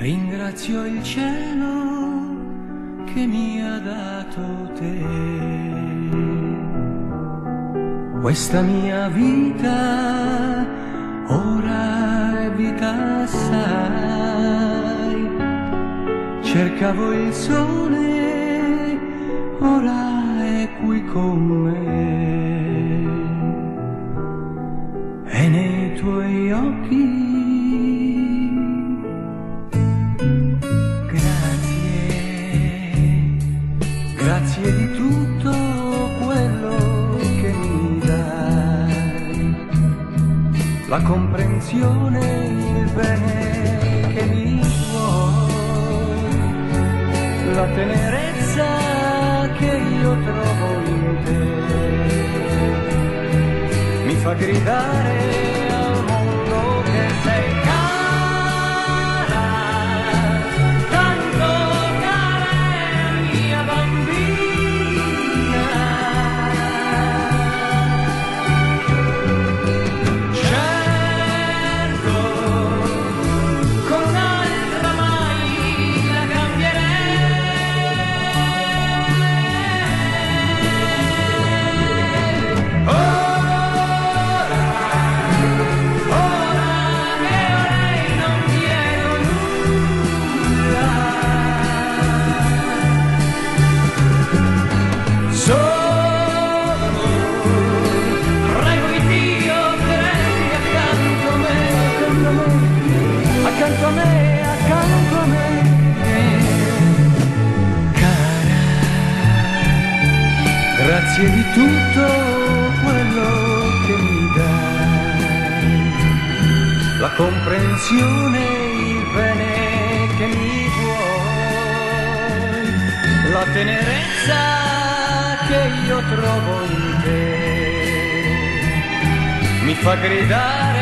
ringrazio il cielo che mi ha dato te. Questa mia vita ora è vita assai. Cercavo il sole, ora è qui con me. E nei tuoi occhi grazie di tutto quello che mi dai, la comprensione, il bene che mi vuoi, la tenerezza che io trovo in te, mi fa gridare grazie di tutto quello che mi dai, la comprensione, il bene che mi vuoi, la tenerezza che io trovo in te. Mi fa gridare